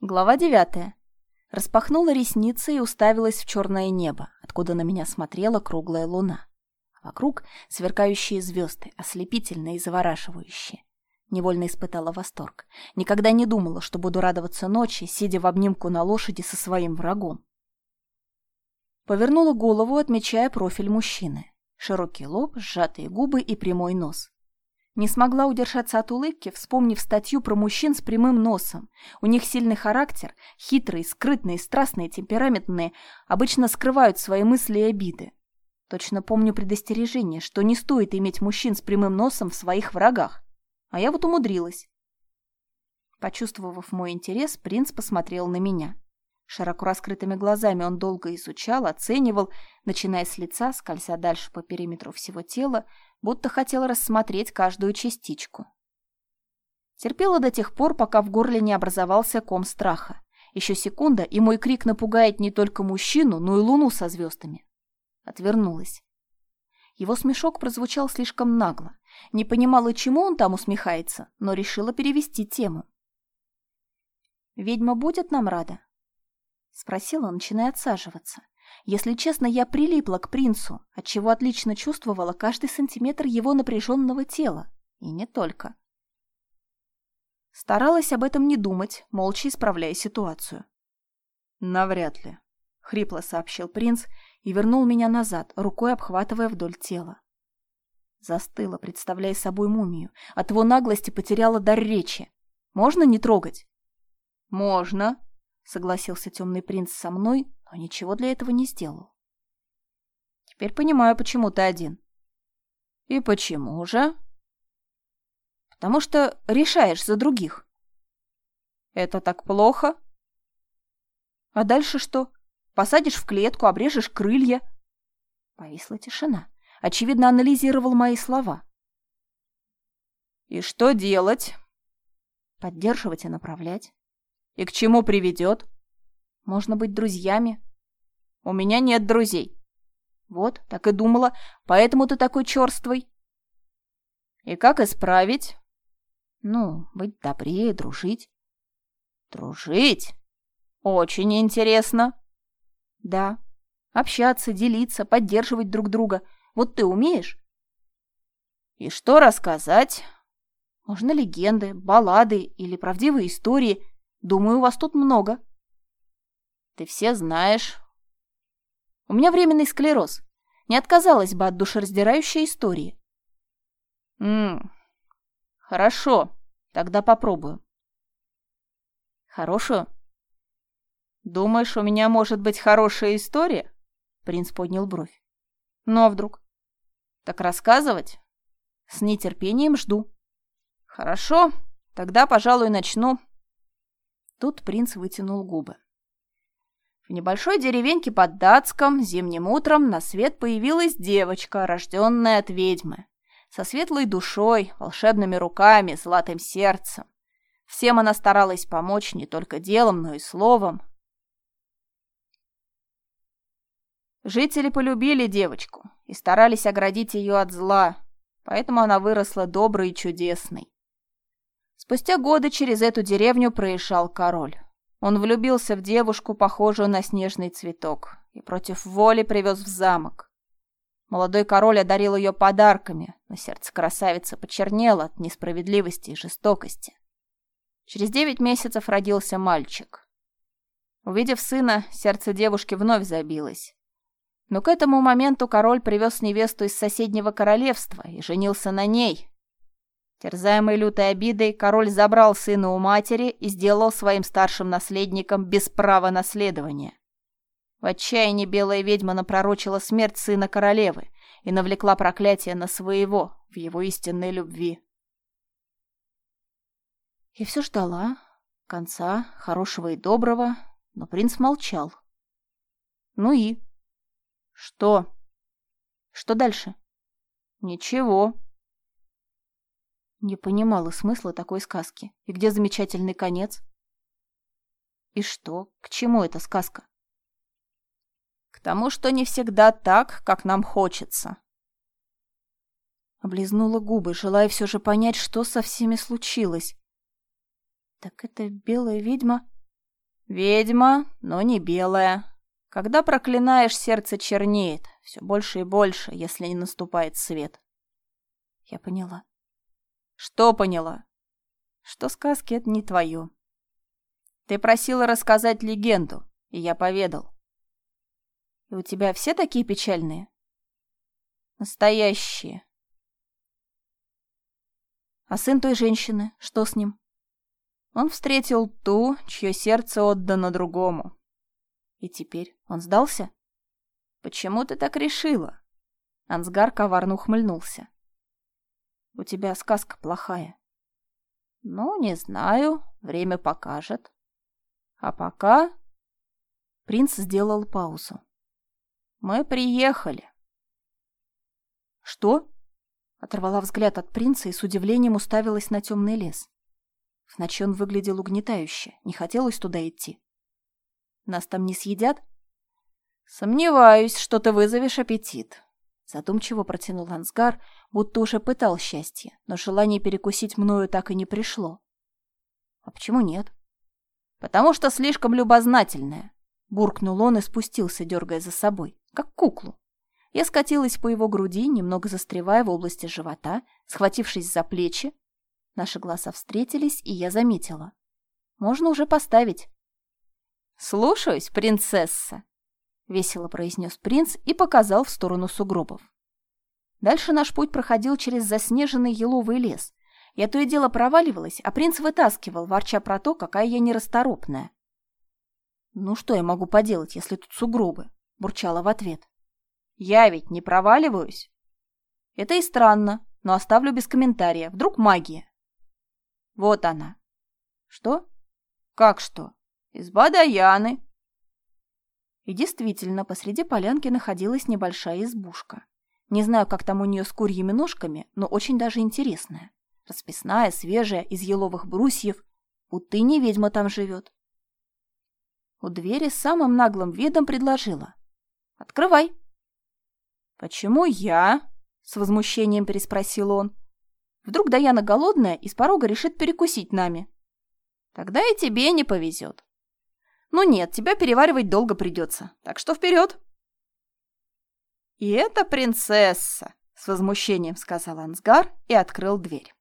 Глава девятая. Распахнула ресницы и уставилась в черное небо, откуда на меня смотрела круглая луна. Вокруг сверкающие звезды, ослепительные и завораживающие. Невольно испытала восторг. Никогда не думала, что буду радоваться ночи, сидя в обнимку на лошади со своим врагом. Повернула голову, отмечая профиль мужчины. Широкий лоб, сжатые губы и прямой нос. Не смогла удержаться от улыбки, вспомнив статью про мужчин с прямым носом. У них сильный характер, хитрые, скрытные, страстные, темпераментные, обычно скрывают свои мысли и обиды. Точно помню предостережение, что не стоит иметь мужчин с прямым носом в своих врагах. А я вот умудрилась. Почувствовав мой интерес, принц посмотрел на меня. Широко раскрытыми глазами он долго изучал, оценивал, начиная с лица, скользя дальше по периметру всего тела, будто хотел рассмотреть каждую частичку. Терпела до тех пор, пока в горле не образовался ком страха. Еще секунда, и мой крик напугает не только мужчину, но и луну со звездами. Отвернулась. Его смешок прозвучал слишком нагло. Не понимала, чему он там усмехается, но решила перевести тему. «Ведьма будет нам рада?» Спросила, начиная отсаживаться. Если честно, я прилипла к принцу, отчего отлично чувствовала каждый сантиметр его напряженного тела. И не только. Старалась об этом не думать, молча исправляя ситуацию. «Навряд ли», — хрипло сообщил принц и вернул меня назад, рукой обхватывая вдоль тела. Застыла, представляя собой мумию. От его наглости потеряла дар речи. «Можно не трогать?» «Можно», — согласился темный принц со мной, но ничего для этого не сделал. Теперь понимаю, почему ты один. И почему же? Потому что решаешь за других. Это так плохо? А дальше что? Посадишь в клетку, обрежешь крылья. Повисла тишина. Очевидно, анализировал мои слова. И что делать? Поддерживать и направлять. И к чему приведет? Можно быть друзьями. У меня нет друзей. Вот, так и думала. Поэтому ты такой черствый. И как исправить? Ну, быть добрее, дружить. Дружить? Очень интересно. Да. Общаться, делиться, поддерживать друг друга. Вот ты умеешь? И что рассказать? Можно легенды, баллады или правдивые истории. Думаю, вас тут много. Ты все знаешь. У меня временный склероз. Не отказалась бы от душераздирающей истории. Ммм, хорошо. Тогда попробую. Хорошую? Думаешь, у меня может быть хорошая история? Принц поднял бровь. Ну а вдруг? Так рассказывать? С нетерпением жду. Хорошо, тогда, пожалуй, начну. Тут принц вытянул губы. В небольшой деревеньке под Датском зимним утром на свет появилась девочка, рожденная от ведьмы. Со светлой душой, волшебными руками, золотым сердцем. Всем она старалась помочь не только делом, но и словом. Жители полюбили девочку и старались оградить ее от зла, поэтому она выросла доброй и чудесной. Спустя годы через эту деревню проезжал король. Он влюбился в девушку, похожую на снежный цветок, и против воли привез в замок. Молодой король одарил ее подарками, но сердце красавицы почернело от несправедливости и жестокости. Через девять месяцев родился мальчик. Увидев сына, сердце девушки вновь забилось. Но к этому моменту король привез невесту из соседнего королевства и женился на ней, Терзаемый лютой обидой, король забрал сына у матери и сделал своим старшим наследником без права наследования. В отчаянии белая ведьма напророчила смерть сына королевы и навлекла проклятие на своего в его истинной любви. Я все ждала конца, хорошего и доброго, но принц молчал. Ну и? Что? Что дальше? Ничего. Не понимала смысла такой сказки. И где замечательный конец? И что? К чему эта сказка? К тому, что не всегда так, как нам хочется. Облизнула губы, желая все же понять, что со всеми случилось. Так это белая ведьма... Ведьма, но не белая. Когда проклинаешь, сердце чернеет. Все больше и больше, если не наступает свет. Я поняла. Что поняла? Что сказки — это не твое. Ты просила рассказать легенду, и я поведал. И у тебя все такие печальные? Настоящие. А сын той женщины, что с ним? Он встретил ту, чье сердце отдано другому. И теперь он сдался? Почему ты так решила? Ансгар коварно ухмыльнулся. У тебя сказка плохая. Ну, не знаю, время покажет. А пока... Принц сделал паузу. Мы приехали. Что? Оторвала взгляд от принца и с удивлением уставилась на темный лес. В ночи он выглядел угнетающе, не хотелось туда идти. Нас там не съедят? Сомневаюсь, что ты вызовешь аппетит. Задумчиво протянул Ансгар, будто уже пытал счастье, но желание перекусить мною так и не пришло. А почему нет? Потому что слишком любознательная. Буркнул он и спустился, дергая за собой, как куклу. Я скатилась по его груди, немного застревая в области живота, схватившись за плечи. Наши глаза встретились, и я заметила. Можно уже поставить. «Слушаюсь, принцесса!» — весело произнес принц и показал в сторону сугробов. Дальше наш путь проходил через заснеженный еловый лес. Я то и дело проваливалась, а принц вытаскивал, ворча про то, какая я нерасторопная. «Ну что я могу поделать, если тут сугробы?» — бурчала в ответ. «Я ведь не проваливаюсь?» «Это и странно, но оставлю без комментария. Вдруг магия?» «Вот она». «Что?» «Как что?» Изба Даяны. И действительно, посреди полянки находилась небольшая избушка. Не знаю, как там у нее с курьими ножками, но очень даже интересная. Расписная, свежая, из еловых брусьев. Будто не ведьма там живет. У двери самым наглым видом предложила. «Открывай». «Почему я?» — с возмущением переспросил он. «Вдруг Даяна голодная и с порога решит перекусить нами?» «Тогда и тебе не повезет». Ну нет, тебя переваривать долго придется. Так что вперед. И это принцесса, с возмущением сказал Ансгар и открыл дверь.